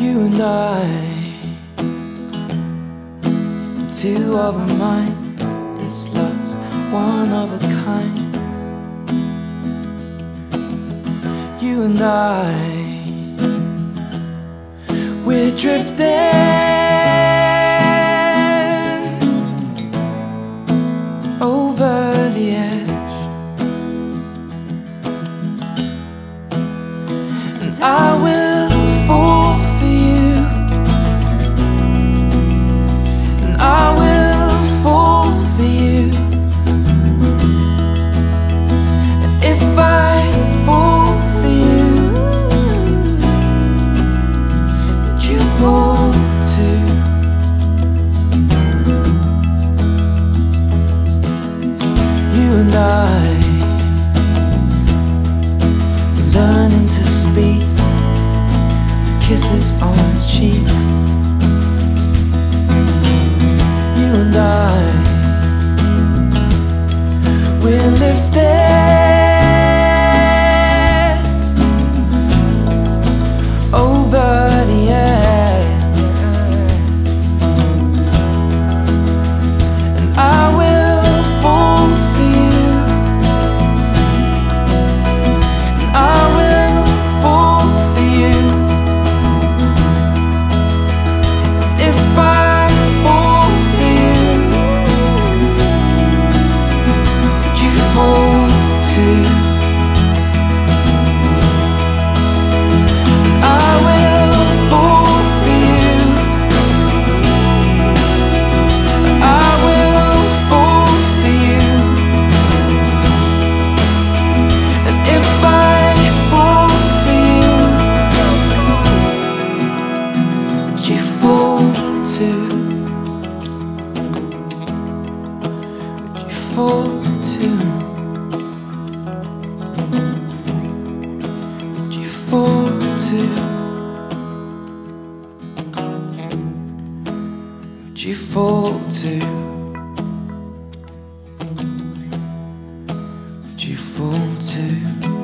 You and I, two of a mind. This love's one of a kind. You and I, we're drifting. kisses on the cheeks. You and I. beautiful too. Beautiful too. Beautiful too. fall too.